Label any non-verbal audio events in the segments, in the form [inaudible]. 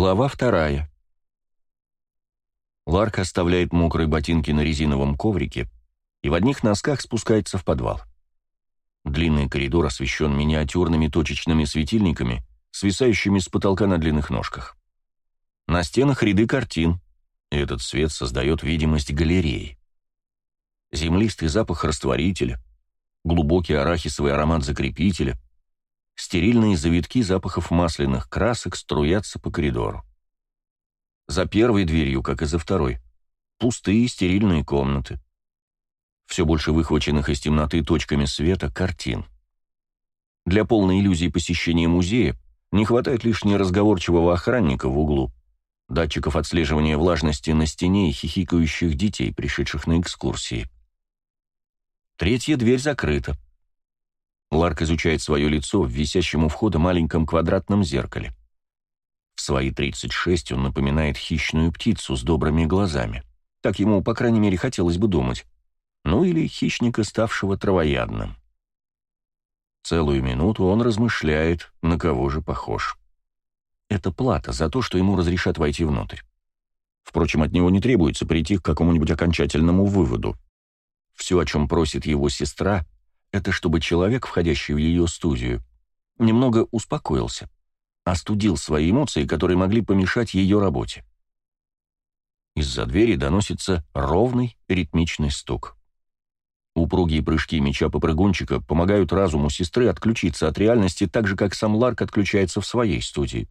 Глава вторая. Ларк оставляет мокрые ботинки на резиновом коврике и в одних носках спускается в подвал. Длинный коридор освещен миниатюрными точечными светильниками, свисающими с потолка на длинных ножках. На стенах ряды картин, и этот свет создает видимость галереи. Землистый запах растворителя, глубокий арахисовый аромат закрепителя, стерильные завитки запахов масляных красок струятся по коридору. За первой дверью, как и за второй, пустые стерильные комнаты. Все больше выхваченных из темноты точками света картин. Для полной иллюзии посещения музея не хватает лишь неразговорчивого охранника в углу, датчиков отслеживания влажности на стене и хихикающих детей, пришедших на экскурсии. Третья дверь закрыта. Ларк изучает свое лицо в висящем у входа маленьком квадратном зеркале. В свои 36 он напоминает хищную птицу с добрыми глазами. Так ему, по крайней мере, хотелось бы думать. Ну или хищника, ставшего травоядным. Целую минуту он размышляет, на кого же похож. Это плата за то, что ему разрешат войти внутрь. Впрочем, от него не требуется прийти к какому-нибудь окончательному выводу. Все, о чем просит его сестра, это чтобы человек, входящий в ее студию, немного успокоился, остудил свои эмоции, которые могли помешать ее работе. Из-за двери доносится ровный ритмичный стук. Упругие прыжки меча-попрыгунчика помогают разуму сестры отключиться от реальности так же, как сам Ларк отключается в своей студии.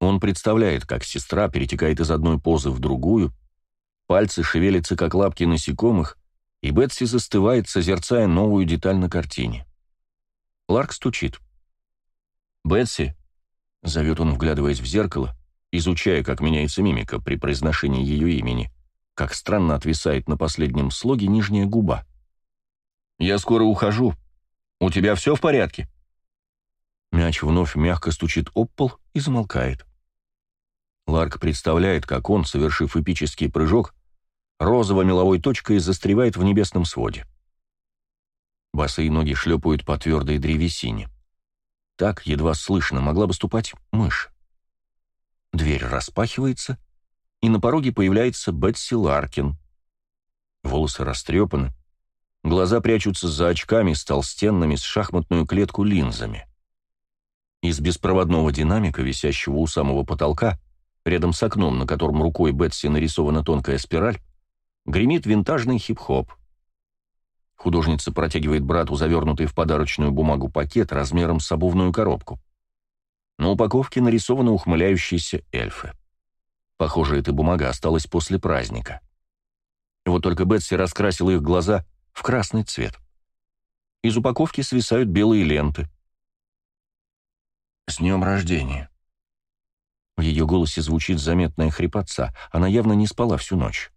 Он представляет, как сестра перетекает из одной позы в другую, пальцы шевелятся, как лапки насекомых, и Бетси застывает, созерцая новую деталь на картине. Ларк стучит. «Бетси», — зовет он, вглядываясь в зеркало, изучая, как меняется мимика при произношении ее имени, как странно отвисает на последнем слоге нижняя губа. «Я скоро ухожу. У тебя все в порядке?» Мяч вновь мягко стучит об пол и замолкает. Ларк представляет, как он, совершив эпический прыжок, розово-меловой точкой застревает в небесном своде. Босые ноги шлепают по твердой древесине. Так, едва слышно, могла бы ступать мышь. Дверь распахивается, и на пороге появляется Бетси Ларкин. Волосы растрепаны, глаза прячутся за очками с толстенными с шахматную клетку линзами. Из беспроводного динамика, висящего у самого потолка, рядом с окном, на котором рукой Бетси нарисована тонкая спираль, Гремит винтажный хип-хоп. Художница протягивает брату завернутый в подарочную бумагу пакет размером с обувную коробку. На упаковке нарисованы ухмыляющиеся эльфы. Похоже, эта бумага осталась после праздника. Вот только Бетси раскрасила их глаза в красный цвет. Из упаковки свисают белые ленты. «С днем рождения!» В ее голосе звучит заметная хрипотца. Она явно не спала всю ночь.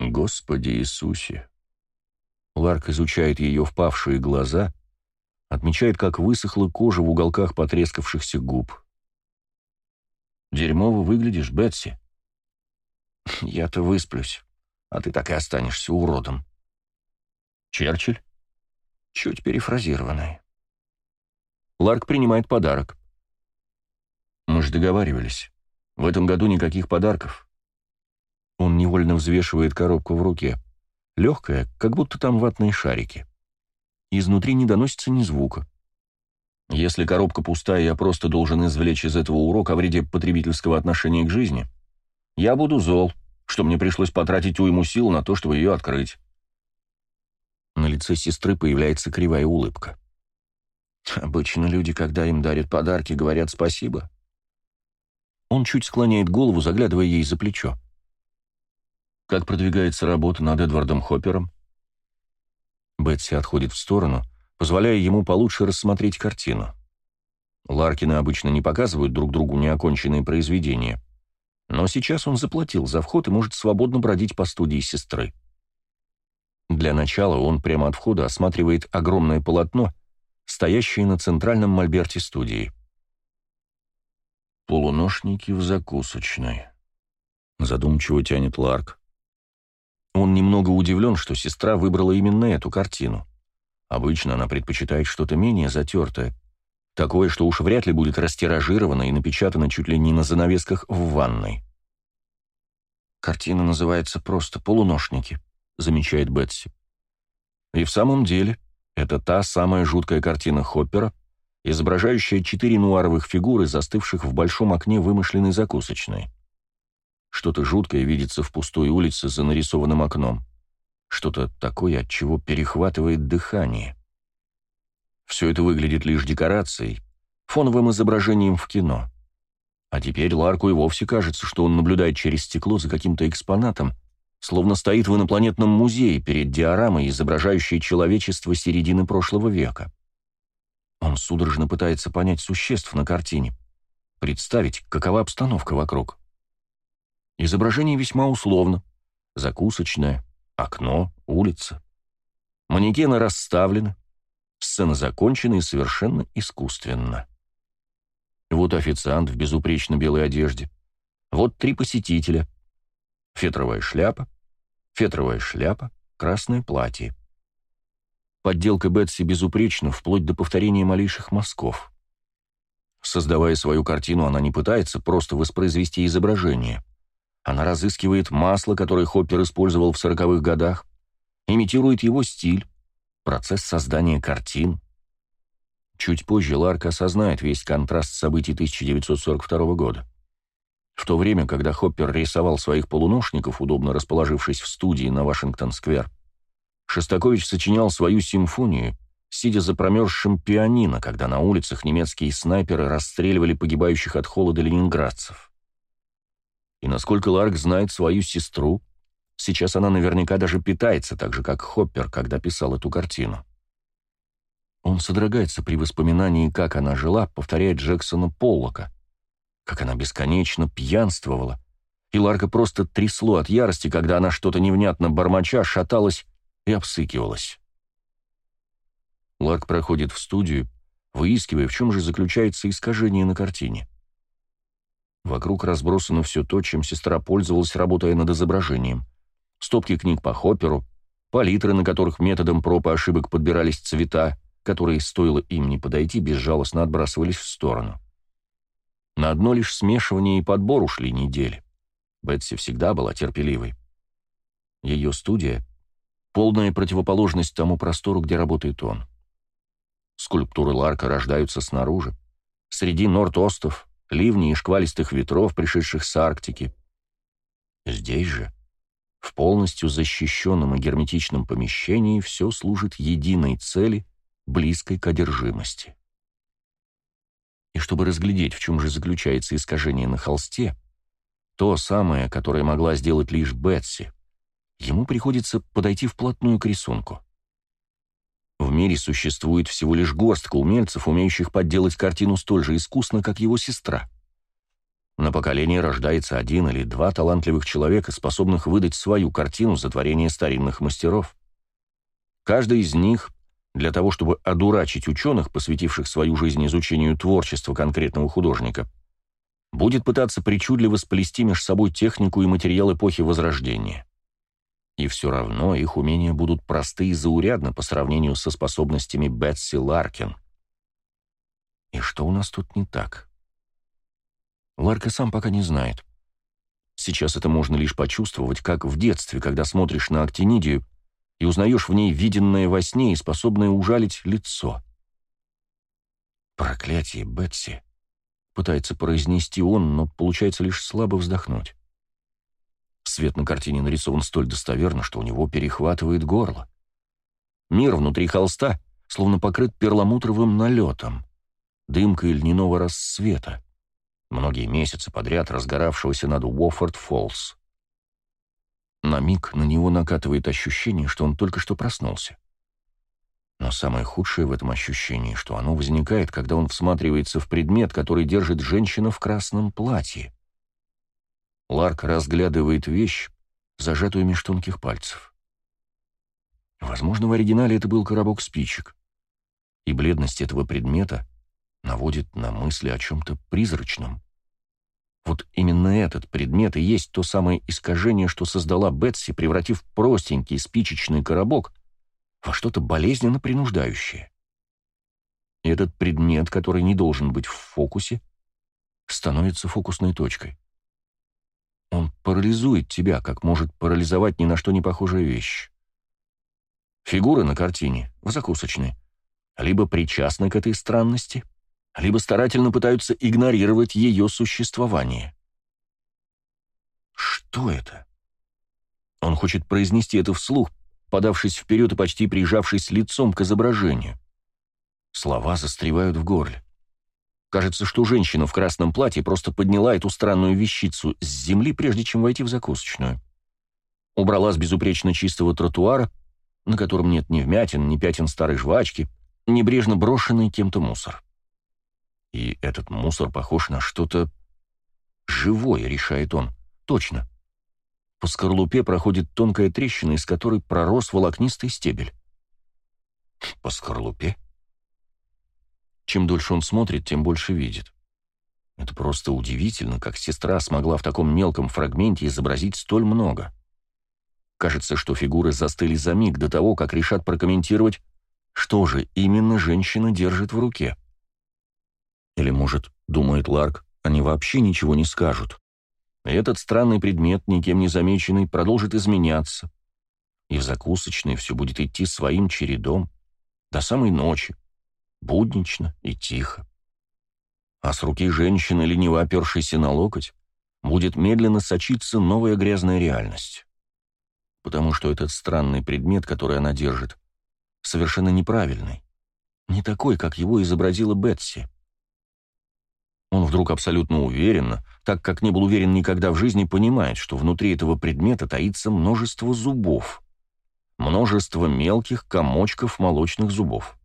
Господи Иисусе! Ларк изучает ее впавшие глаза, отмечает, как высохла кожа в уголках потрескавшихся губ. «Дерьмово выглядишь, Бетси». [laughs] «Я-то высплюсь, а ты так и останешься уродом». «Черчилль?» «Чуть перефразированный». Ларк принимает подарок. «Мы же договаривались. В этом году никаких подарков. Он невольно взвешивает коробку в руке. Легкая, как будто там ватные шарики. Изнутри не доносится ни звука. Если коробка пустая, я просто должен извлечь из этого урок о вреде потребительского отношения к жизни. Я буду зол, что мне пришлось потратить уйму сил на то, чтобы ее открыть. На лице сестры появляется кривая улыбка. Обычно люди, когда им дарят подарки, говорят спасибо. Он чуть склоняет голову, заглядывая ей за плечо. Как продвигается работа над Эдвардом Хоппером? Бетси отходит в сторону, позволяя ему получше рассмотреть картину. Ларкины обычно не показывают друг другу неоконченные произведения, но сейчас он заплатил за вход и может свободно бродить по студии сестры. Для начала он прямо от входа осматривает огромное полотно, стоящее на центральном мольберте студии. «Полуношники в закусочной», — задумчиво тянет Ларк. Он немного удивлен, что сестра выбрала именно эту картину. Обычно она предпочитает что-то менее затертое, Такое, что уж вряд ли будет растиражировано и напечатано чуть ли не на занавесках в ванной. «Картина называется просто «Полуношники», — замечает Бетси. И в самом деле, это та самая жуткая картина Хоппера, изображающая четыре нуаровых фигуры, застывших в большом окне вымышленной закусочной. Что-то жуткое видится в пустой улице за нарисованным окном. Что-то такое, от чего перехватывает дыхание. Все это выглядит лишь декорацией, фоновым изображением в кино. А теперь Ларку и вовсе кажется, что он наблюдает через стекло за каким-то экспонатом, словно стоит в инопланетном музее перед диорамой, изображающей человечество середины прошлого века. Он судорожно пытается понять существ на картине, представить, какова обстановка вокруг. Изображение весьма условно. Закусочная, окно, улица. Манекены расставлены. Сцена закончена и совершенно искусственно. Вот официант в безупречно белой одежде. Вот три посетителя. Фетровая шляпа, фетровая шляпа, красное платье. Подделка Бетси безупречна, вплоть до повторения малейших мазков. Создавая свою картину, она не пытается просто воспроизвести изображение. Она разыскивает масло, которое Хоппер использовал в сороковых годах, имитирует его стиль, процесс создания картин. Чуть позже Ларк осознает весь контраст событий 1942 года. В то время, когда Хоппер рисовал своих полуношников, удобно расположившись в студии на Вашингтон-сквер, Шостакович сочинял свою симфонию, сидя за промерзшим пианино, когда на улицах немецкие снайперы расстреливали погибающих от холода ленинградцев. И насколько Ларк знает свою сестру, сейчас она наверняка даже питается так же, как Хоппер, когда писал эту картину. Он содрогается при воспоминании, как она жила, повторяя Джексона Поллока, как она бесконечно пьянствовала, и Ларка просто трясло от ярости, когда она что-то невнятно бормоча шаталась и обсыкивалась. Ларк проходит в студию, выискивая, в чем же заключается искажение на картине. Вокруг разбросано все то, чем сестра пользовалась, работая над изображением. Стопки книг по Хопперу, палитры, на которых методом проб и ошибок подбирались цвета, которые, стоило им не подойти, безжалостно отбрасывались в сторону. На одно лишь смешивание и подбор ушли недели. Бетси всегда была терпеливой. Ее студия — полная противоположность тому простору, где работает он. Скульптуры Ларка рождаются снаружи, среди норд-остов, ливней и шквалистых ветров, пришедших с Арктики. Здесь же, в полностью защищенном и герметичном помещении, все служит единой цели, близкой к одержимости. И чтобы разглядеть, в чем же заключается искажение на холсте, то самое, которое могла сделать лишь Бетси, ему приходится подойти вплотную к рисунку. В мире существует всего лишь горстка умельцев, умеющих подделать картину столь же искусно, как его сестра. На поколение рождается один или два талантливых человека, способных выдать свою картину за творение старинных мастеров. Каждый из них, для того чтобы одурачить ученых, посвятивших свою жизнь изучению творчества конкретного художника, будет пытаться причудливо сплести между собой технику и материал эпохи Возрождения. И все равно их умения будут просты и заурядны по сравнению со способностями Бетси Ларкин. И что у нас тут не так? Ларка сам пока не знает. Сейчас это можно лишь почувствовать, как в детстве, когда смотришь на актинидию и узнаешь в ней виденное во сне и способное ужалить лицо. «Проклятие, Бетси!» — пытается произнести он, но получается лишь слабо вздохнуть. Свет на картине нарисован столь достоверно, что у него перехватывает горло. Мир внутри холста словно покрыт перламутровым налетом, дымкой льняного рассвета, многие месяцы подряд разгоравшегося над Уоффорд-Фоллс. На миг на него накатывает ощущение, что он только что проснулся. Но самое худшее в этом ощущении, что оно возникает, когда он всматривается в предмет, который держит женщина в красном платье. Ларк разглядывает вещь, зажатую меж тонких пальцев. Возможно, в оригинале это был коробок спичек, и бледность этого предмета наводит на мысли о чем-то призрачном. Вот именно этот предмет и есть то самое искажение, что создала Бетси, превратив простенький спичечный коробок во что-то болезненно принуждающее. этот предмет, который не должен быть в фокусе, становится фокусной точкой. Он парализует тебя, как может парализовать ни на что не похожая вещь. Фигуры на картине, в закусочной, либо причастны к этой странности, либо старательно пытаются игнорировать ее существование. Что это? Он хочет произнести это вслух, подавшись вперед и почти прижавшись лицом к изображению. Слова застревают в горле. Кажется, что женщина в красном платье просто подняла эту странную вещицу с земли, прежде чем войти в закусочную. Убрала с безупречно чистого тротуара, на котором нет ни вмятин, ни пятен старой жвачки, небрежно брошенный кем-то мусор. И этот мусор похож на что-то живое, решает он. Точно. По скорлупе проходит тонкая трещина, из которой пророс волокнистый стебель. По скорлупе? Чем дольше он смотрит, тем больше видит. Это просто удивительно, как сестра смогла в таком мелком фрагменте изобразить столь много. Кажется, что фигуры застыли за миг до того, как решат прокомментировать, что же именно женщина держит в руке. Или, может, думает Ларк, они вообще ничего не скажут. Этот странный предмет, никем не замеченный, продолжит изменяться. И в закусочной все будет идти своим чередом до самой ночи, буднично и тихо. А с руки женщины, лениво опершейся на локоть, будет медленно сочиться новая грязная реальность. Потому что этот странный предмет, который она держит, совершенно неправильный, не такой, как его изобразила Бетси. Он вдруг абсолютно уверенно, так как не был уверен никогда в жизни, понимает, что внутри этого предмета таится множество зубов. Множество мелких комочков молочных зубов.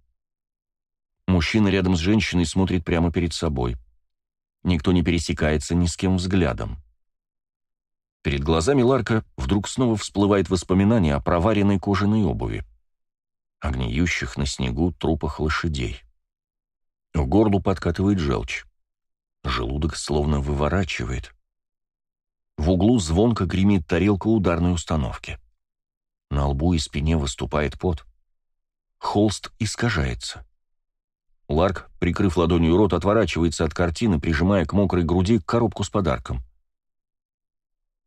Мужчина рядом с женщиной смотрит прямо перед собой. Никто не пересекается ни с кем взглядом. Перед глазами Ларка вдруг снова всплывает воспоминание о проваренной кожаной обуви, о гниющих на снегу трупах лошадей. В горлу подкатывает желчь. Желудок словно выворачивает. В углу звонко гремит тарелка ударной установки. На лбу и спине выступает пот. Холст искажается. Ларк, прикрыв ладонью рот, отворачивается от картины, прижимая к мокрой груди коробку с подарком.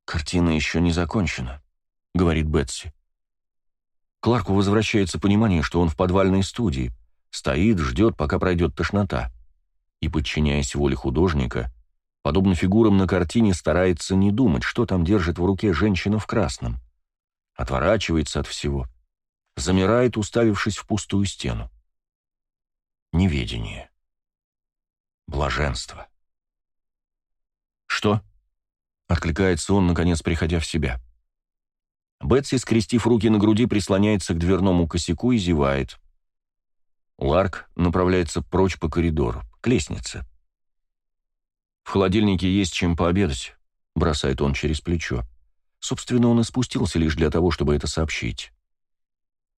«Картина еще не закончена», — говорит Бетси. Кларку возвращается понимание, что он в подвальной студии, стоит, ждет, пока пройдет тошнота. И, подчиняясь воле художника, подобно фигурам на картине, старается не думать, что там держит в руке женщина в красном. Отворачивается от всего, замирает, уставившись в пустую стену неведение. Блаженство. «Что?» — откликается он, наконец приходя в себя. Бетси, скрестив руки на груди, прислоняется к дверному косяку и зевает. Ларк направляется прочь по коридору, к лестнице. «В холодильнике есть чем пообедать», — бросает он через плечо. Собственно, он и спустился лишь для того, чтобы это сообщить.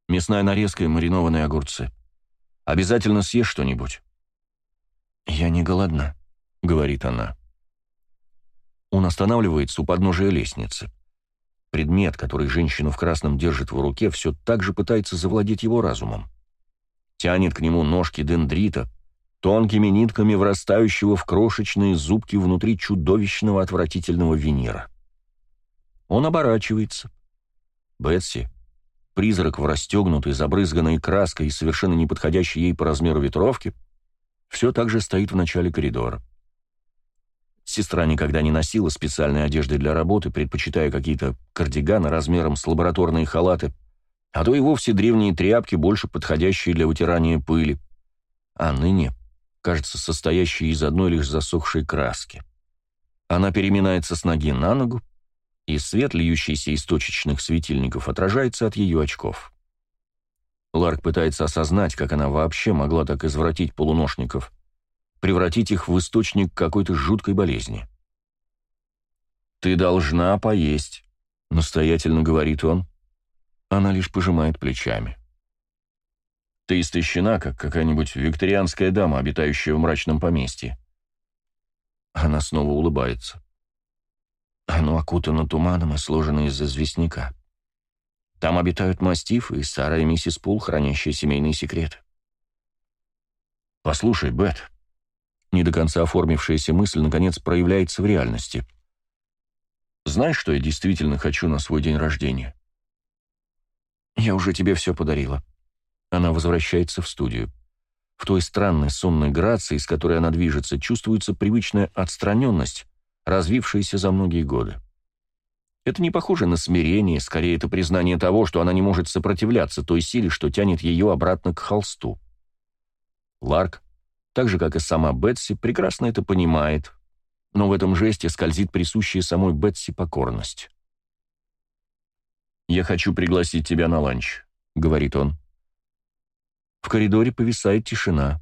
Мясная нарезка и маринованные огурцы. Обязательно съешь что-нибудь». «Я не голодна», — говорит она. Он останавливается у подножия лестницы. Предмет, который женщина в красном держит в руке, все так же пытается завладеть его разумом. Тянет к нему ножки дендрита, тонкими нитками врастающего в крошечные зубки внутри чудовищного отвратительного винира. Он оборачивается. Бетси, призрак в расстегнутой, забрызганной краской и совершенно неподходящей ей по размеру ветровке, все так же стоит в начале коридора. Сестра никогда не носила специальной одежды для работы, предпочитая какие-то кардиганы размером с лабораторные халаты, а то и вовсе древние тряпки, больше подходящие для вытирания пыли, а ныне, кажется, состоящие из одной лишь засохшей краски. Она переминается с ноги на ногу, и свет, льющийся из точечных светильников, отражается от ее очков. Ларк пытается осознать, как она вообще могла так извратить полуношников, превратить их в источник какой-то жуткой болезни. «Ты должна поесть», — настоятельно говорит он. Она лишь пожимает плечами. «Ты истощена, как какая-нибудь викторианская дама, обитающая в мрачном поместье». Она снова улыбается. Оно окутано туманом и сложено из известняка. Там обитают мастифы и старая миссис Пул, хранящая семейные секреты. «Послушай, Бет», не до конца оформившаяся мысль наконец проявляется в реальности. «Знаешь, что я действительно хочу на свой день рождения?» «Я уже тебе все подарила». Она возвращается в студию. В той странной сонной грации, с которой она движется, чувствуется привычная отстраненность, развившаяся за многие годы. Это не похоже на смирение, скорее это признание того, что она не может сопротивляться той силе, что тянет ее обратно к холсту. Ларк, так же, как и сама Бетси, прекрасно это понимает, но в этом жесте скользит присущая самой Бетси покорность. «Я хочу пригласить тебя на ланч», — говорит он. В коридоре повисает тишина.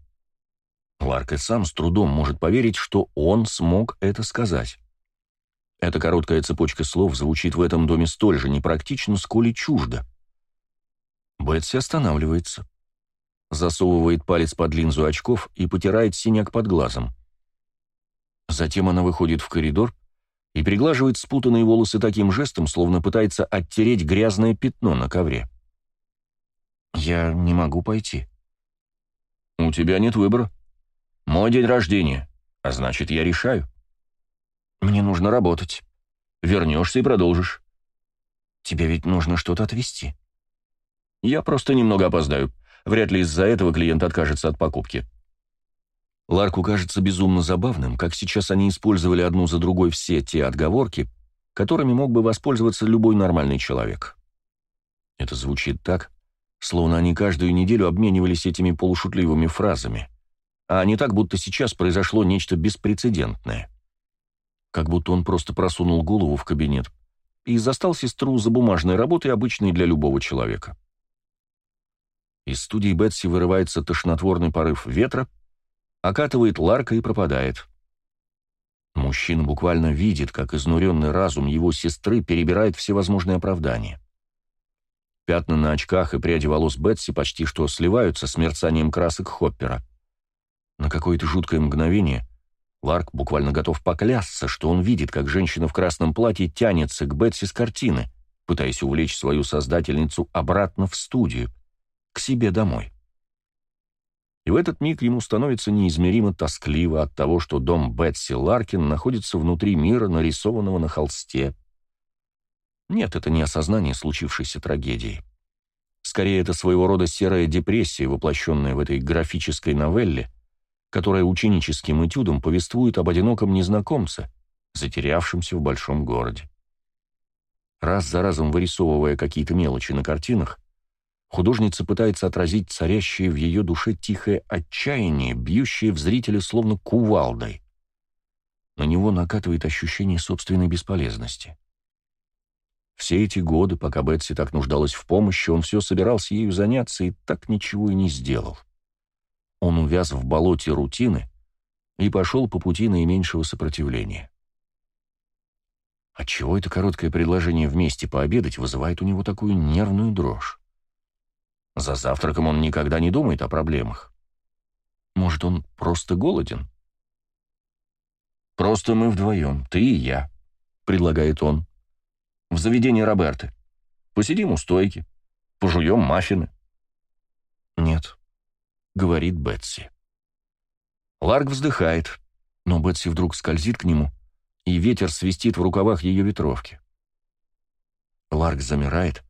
Ларк и сам с трудом может поверить, что он смог это сказать. Эта короткая цепочка слов звучит в этом доме столь же непрактично, сколь и чуждо. Бетси останавливается. Засовывает палец под линзу очков и потирает синяк под глазом. Затем она выходит в коридор и приглаживает спутанные волосы таким жестом, словно пытается оттереть грязное пятно на ковре. «Я не могу пойти». «У тебя нет выбора. Мой день рождения, а значит, я решаю». Мне нужно работать. Вернешься и продолжишь. Тебе ведь нужно что-то отвезти. Я просто немного опоздаю. Вряд ли из-за этого клиент откажется от покупки. Ларку кажется безумно забавным, как сейчас они использовали одну за другой все те отговорки, которыми мог бы воспользоваться любой нормальный человек. Это звучит так, словно они каждую неделю обменивались этими полушутливыми фразами, а не так, будто сейчас произошло нечто беспрецедентное как будто он просто просунул голову в кабинет и застал сестру за бумажной работой, обычной для любого человека. Из студии Бетси вырывается тошнотворный порыв ветра, окатывает Ларка и пропадает. Мужчина буквально видит, как изнуренный разум его сестры перебирает всевозможные оправдания. Пятна на очках и пряди волос Бетси почти что сливаются с мерцанием красок Хоппера. На какое-то жуткое мгновение Ларк буквально готов поклясться, что он видит, как женщина в красном платье тянется к Бетси с картины, пытаясь увлечь свою создательницу обратно в студию, к себе домой. И в этот миг ему становится неизмеримо тоскливо от того, что дом Бетси Ларкин находится внутри мира, нарисованного на холсте. Нет, это не осознание случившейся трагедии. Скорее, это своего рода серая депрессия, воплощенная в этой графической новелле — которая ученическим этюдом повествует об одиноком незнакомце, затерявшемся в большом городе. Раз за разом вырисовывая какие-то мелочи на картинах, художница пытается отразить царящее в ее душе тихое отчаяние, бьющее в зрителя словно кувалдой. На него накатывает ощущение собственной бесполезности. Все эти годы, пока Бетси так нуждалась в помощи, он все собирался ею заняться и так ничего и не сделал. Он увяз в болоте рутины и пошел по пути наименьшего сопротивления. Отчего это короткое предложение вместе пообедать вызывает у него такую нервную дрожь? За завтраком он никогда не думает о проблемах. Может, он просто голоден? «Просто мы вдвоем, ты и я», — предлагает он. «В заведении Роберты. Посидим у стойки, пожуем маффины». «Нет, говорит Бетси. Ларк вздыхает, но Бетси вдруг скользит к нему, и ветер свистит в рукавах ее ветровки. Ларк замирает,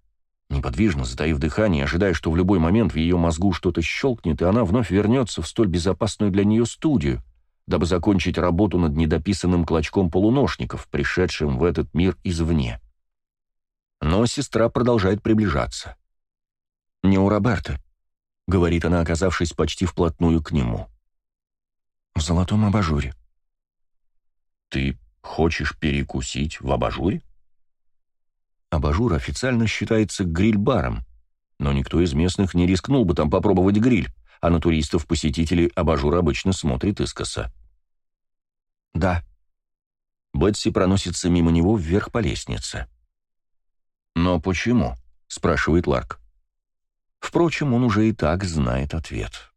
неподвижно, затаив дыхание, ожидая, что в любой момент в ее мозгу что-то щелкнет, и она вновь вернется в столь безопасную для нее студию, дабы закончить работу над недописанным клочком полуношников, пришедшим в этот мир извне. Но сестра продолжает приближаться. «Не у Роберта», — говорит она, оказавшись почти вплотную к нему. «В золотом абажуре». «Ты хочешь перекусить в абажуре?» Абажур официально считается гриль-баром, но никто из местных не рискнул бы там попробовать гриль, а на туристов-посетителей абажур обычно смотрит искоса. «Да». Бетси проносится мимо него вверх по лестнице. «Но почему?» — спрашивает Ларк. Впрочем, он уже и так знает ответ.